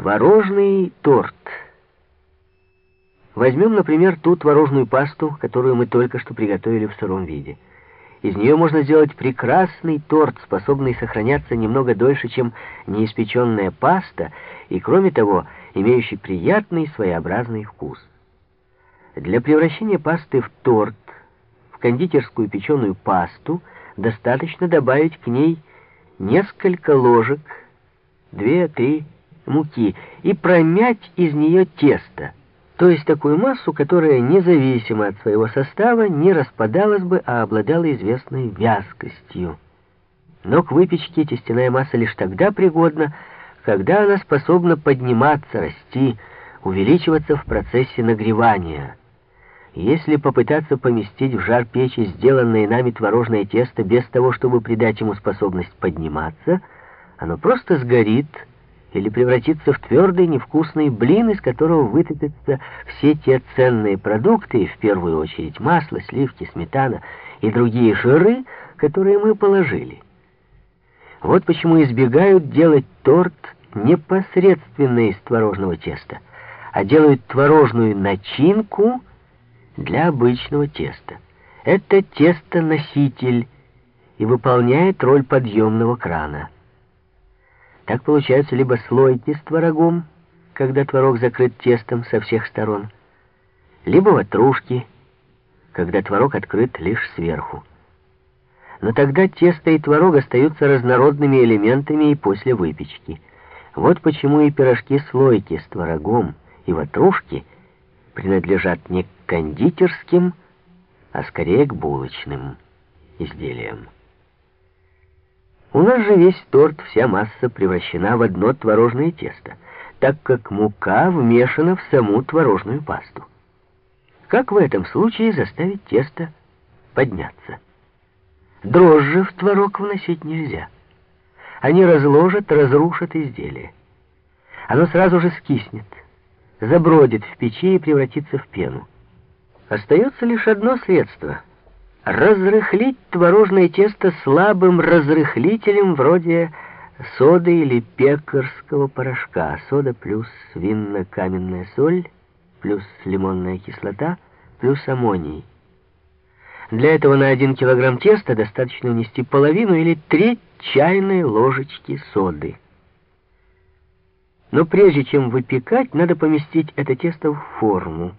Творожный торт. Возьмем, например, ту творожную пасту, которую мы только что приготовили в сыром виде. Из нее можно сделать прекрасный торт, способный сохраняться немного дольше, чем неиспеченная паста, и, кроме того, имеющий приятный своеобразный вкус. Для превращения пасты в торт, в кондитерскую печеную пасту, достаточно добавить к ней несколько ложек, 2-3 муки и промять из нее тесто, то есть такую массу, которая независимо от своего состава не распадалась бы, а обладала известной вязкостью. Но к выпечке тестяная масса лишь тогда пригодна, когда она способна подниматься, расти, увеличиваться в процессе нагревания. Если попытаться поместить в жар печи сделанное нами творожное тесто без того, чтобы придать ему способность подниматься, оно просто сгорит, или превратиться в твердый невкусный блин, из которого вытопятся все те ценные продукты, в первую очередь масло, сливки, сметана и другие жиры, которые мы положили. Вот почему избегают делать торт непосредственно из творожного теста, а делают творожную начинку для обычного теста. Это тесто-носитель и выполняет роль подъемного крана. Так получаются либо слойки с творогом, когда творог закрыт тестом со всех сторон, либо ватрушки, когда творог открыт лишь сверху. Но тогда тесто и творог остаются разнородными элементами и после выпечки. Вот почему и пирожки-слойки с творогом и ватрушки принадлежат не к кондитерским, а скорее к булочным изделиям. У нас же весь торт, вся масса превращена в одно творожное тесто, так как мука вмешана в саму творожную пасту. Как в этом случае заставить тесто подняться? Дрожжи в творог вносить нельзя. Они разложат, разрушат изделие. Оно сразу же скиснет, забродит в печи и превратится в пену. Остается лишь одно средство — разрыхлить творожное тесто слабым разрыхлителем вроде соды или пекарского порошка. Сода плюс винно-каменная соль, плюс лимонная кислота, плюс аммоний. Для этого на 1 килограмм теста достаточно внести половину или треть чайной ложечки соды. Но прежде чем выпекать, надо поместить это тесто в форму.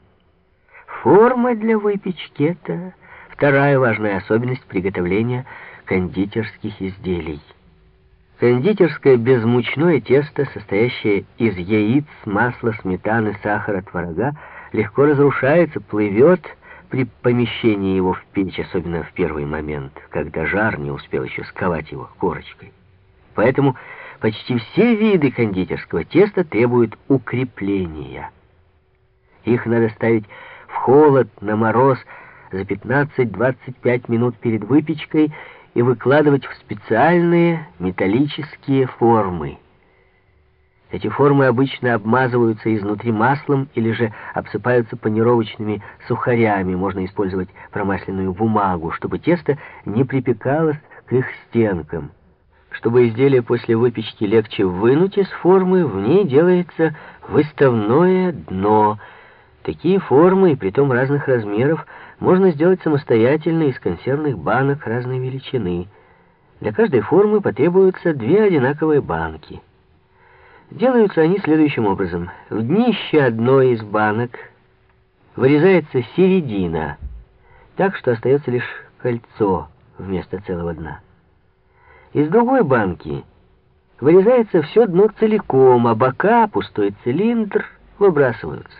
Форма для выпечки — это Вторая важная особенность приготовления кондитерских изделий. Кондитерское безмучное тесто, состоящее из яиц, масла, сметаны, сахара, творога, легко разрушается, плывет при помещении его в печь, особенно в первый момент, когда жар не успел еще сковать его корочкой. Поэтому почти все виды кондитерского теста требуют укрепления. Их надо ставить в холод, на мороз, за 15-25 минут перед выпечкой и выкладывать в специальные металлические формы. Эти формы обычно обмазываются изнутри маслом или же обсыпаются панировочными сухарями. Можно использовать промасленную бумагу, чтобы тесто не припекалось к их стенкам. Чтобы изделие после выпечки легче вынуть из формы, в ней делается выставное дно. Такие формы, и притом разных размеров, можно сделать самостоятельно из консервных банок разной величины. Для каждой формы потребуются две одинаковые банки. Делаются они следующим образом. В днище одной из банок вырезается середина, так что остается лишь кольцо вместо целого дна. Из другой банки вырезается все дно целиком, а бока, пустой цилиндр, выбрасываются.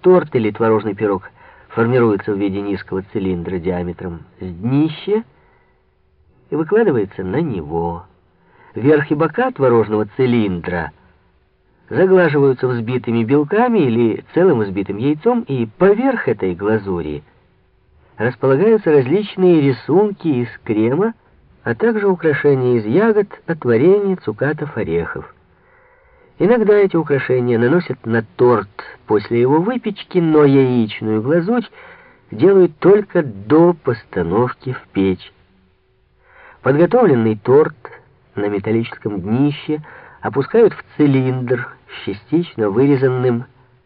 Торт или творожный пирог – формируется в виде низкого цилиндра диаметром с днища и выкладывается на него. Верх и бока творожного цилиндра заглаживаются взбитыми белками или целым взбитым яйцом, и поверх этой глазури располагаются различные рисунки из крема, а также украшения из ягод, от варенья, цукатов, орехов. Иногда эти украшения наносят на торт после его выпечки, но яичную глазурь делают только до постановки в печь. Подготовленный торт на металлическом днище опускают в цилиндр с частично вырезанным